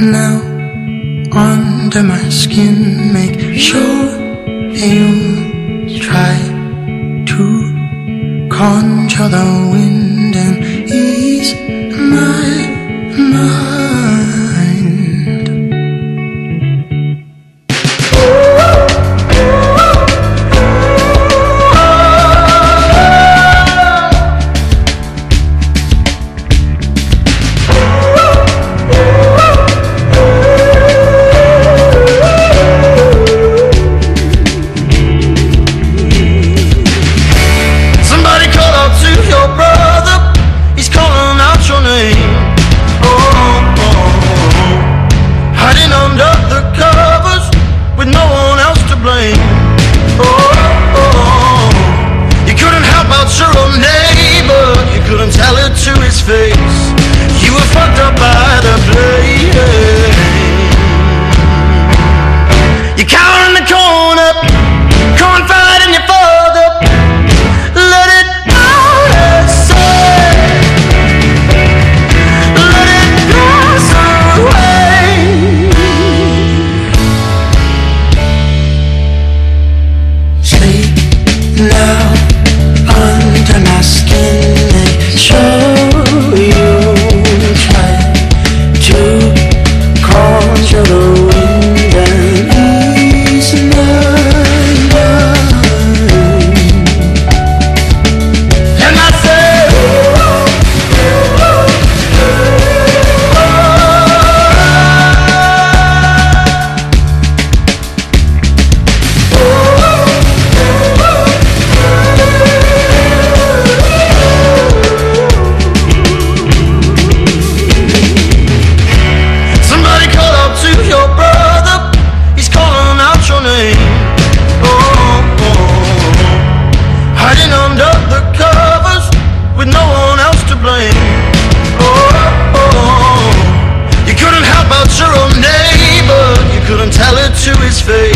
now under my skin. Make sure you try to conjure the wind. Face. You were fucked up by the blame. You cower in the corner, confiding your father. Let it inside. Let it pass away. Sleep now under my skin. Make sure with no one else to blame. Oh, oh, oh, you couldn't help out your own neighbor. You couldn't tell it to his face.